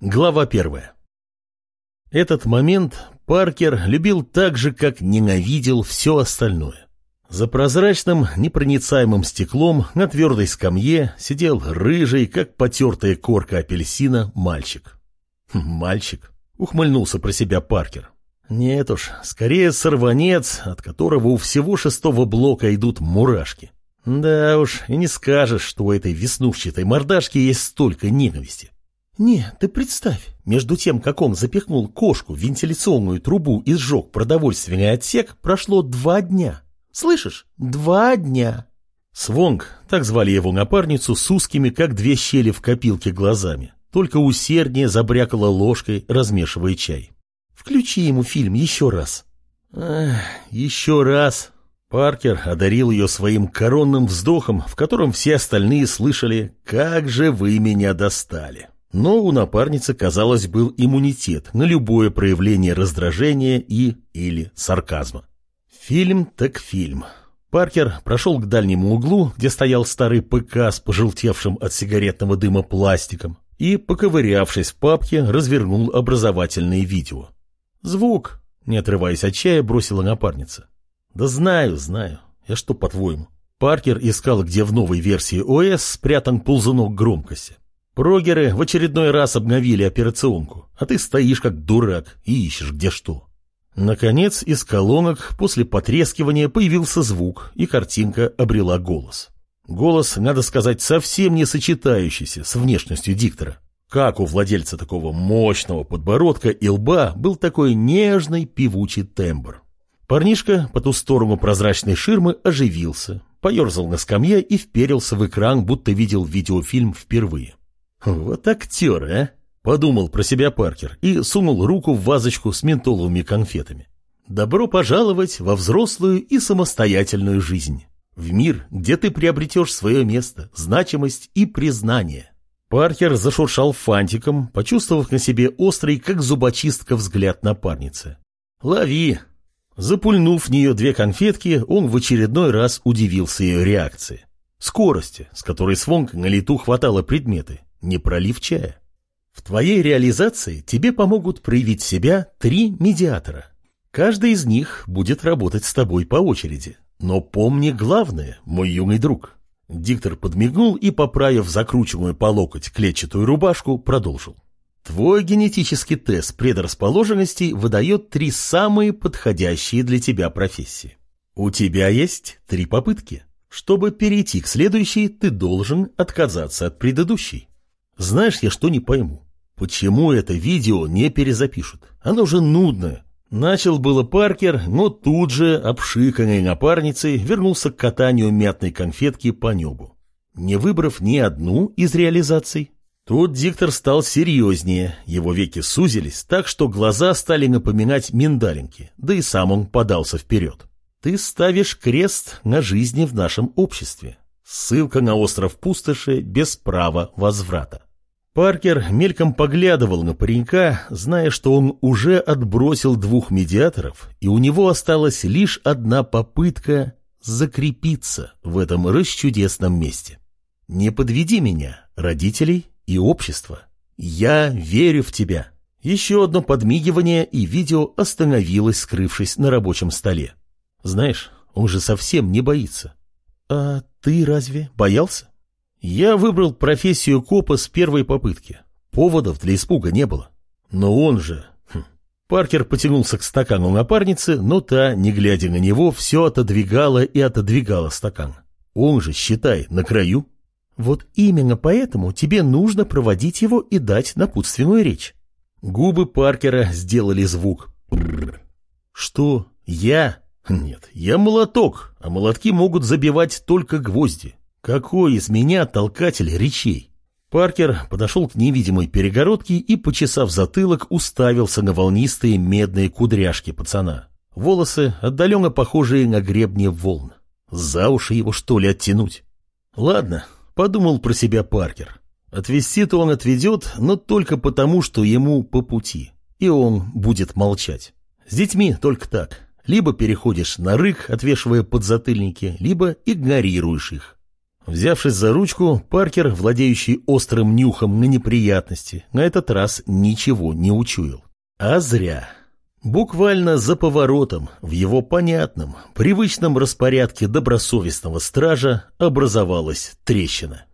Глава первая. Этот момент Паркер любил так же, как ненавидел все остальное. За прозрачным, непроницаемым стеклом на твердой скамье сидел рыжий, как потертая корка апельсина, мальчик. «Хм, «Мальчик?» — ухмыльнулся про себя Паркер. «Нет уж, скорее сорванец, от которого у всего шестого блока идут мурашки. Да уж, и не скажешь, что у этой веснушчатой мордашки есть столько ненависти. «Не, ты представь, между тем, как он запихнул кошку в вентиляционную трубу и сжег продовольственный отсек, прошло два дня. Слышишь? Два дня!» Свонг, так звали его напарницу, с узкими, как две щели в копилке, глазами, только усерднее забрякала ложкой, размешивая чай. «Включи ему фильм еще раз». «Эх, еще раз». Паркер одарил ее своим коронным вздохом, в котором все остальные слышали «Как же вы меня достали». Но у напарницы, казалось, был иммунитет на любое проявление раздражения и или сарказма. Фильм так фильм. Паркер прошел к дальнему углу, где стоял старый ПК с пожелтевшим от сигаретного дыма пластиком, и, поковырявшись в папке, развернул образовательное видео. «Звук», — не отрываясь от чая, бросила напарница. «Да знаю, знаю. Я что, по-твоему?» Паркер искал, где в новой версии ОС спрятан ползунок громкости. Прогеры в очередной раз обновили операционку, а ты стоишь как дурак и ищешь где что. Наконец, из колонок после потрескивания появился звук, и картинка обрела голос. Голос, надо сказать, совсем не сочетающийся с внешностью диктора. Как у владельца такого мощного подбородка и лба был такой нежный певучий тембр. Парнишка по ту сторону прозрачной ширмы оживился, поерзал на скамье и вперился в экран, будто видел видеофильм впервые. «Вот актер, а!» — подумал про себя Паркер и сунул руку в вазочку с ментоловыми конфетами. «Добро пожаловать во взрослую и самостоятельную жизнь, в мир, где ты приобретешь свое место, значимость и признание». Паркер зашуршал фантиком, почувствовав на себе острый, как зубочистка, взгляд напарницы. «Лови!» Запульнув в нее две конфетки, он в очередной раз удивился ее реакции. Скорости, с которой Свонг на лету хватало предметы, не пролив чая. В твоей реализации тебе помогут проявить себя три медиатора. Каждый из них будет работать с тобой по очереди. Но помни главное, мой юный друг. Диктор подмигнул и, поправив закрученную по локоть клетчатую рубашку, продолжил. Твой генетический тест предрасположенностей выдает три самые подходящие для тебя профессии. У тебя есть три попытки. Чтобы перейти к следующей, ты должен отказаться от предыдущей. Знаешь, я что не пойму. Почему это видео не перезапишут? Оно же нудное. Начал было Паркер, но тут же, обшиканной напарницей, вернулся к катанию мятной конфетки по небу. Не выбрав ни одну из реализаций, тут диктор стал серьезнее, его веки сузились так, что глаза стали напоминать миндалинки, да и сам он подался вперед. Ты ставишь крест на жизни в нашем обществе. Ссылка на остров пустоши без права возврата. Паркер мельком поглядывал на паренька, зная, что он уже отбросил двух медиаторов, и у него осталась лишь одна попытка закрепиться в этом расчудесном месте. Не подведи меня, родителей и общество. Я верю в тебя. Еще одно подмигивание, и видео остановилось, скрывшись на рабочем столе. Знаешь, он же совсем не боится. А ты разве боялся? Я выбрал профессию копа с первой попытки. Поводов для испуга не было. Но он же... Хм. Паркер потянулся к стакану напарницы, но та, не глядя на него, все отодвигала и отодвигала стакан. Он же, считай, на краю. Вот именно поэтому тебе нужно проводить его и дать напутственную речь. Губы Паркера сделали звук. Что? Я? Нет, я молоток, а молотки могут забивать только гвозди. Какой из меня толкатель речей? Паркер подошел к невидимой перегородке и, почесав затылок, уставился на волнистые медные кудряшки пацана. Волосы, отдаленно похожие на гребни волн. За уши его, что ли, оттянуть? Ладно, подумал про себя Паркер. Отвести-то он отведет, но только потому, что ему по пути. И он будет молчать. С детьми только так. Либо переходишь на рык, отвешивая подзатыльники, либо игнорируешь их. Взявшись за ручку, Паркер, владеющий острым нюхом на неприятности, на этот раз ничего не учуял. А зря. Буквально за поворотом, в его понятном, привычном распорядке добросовестного стража образовалась трещина.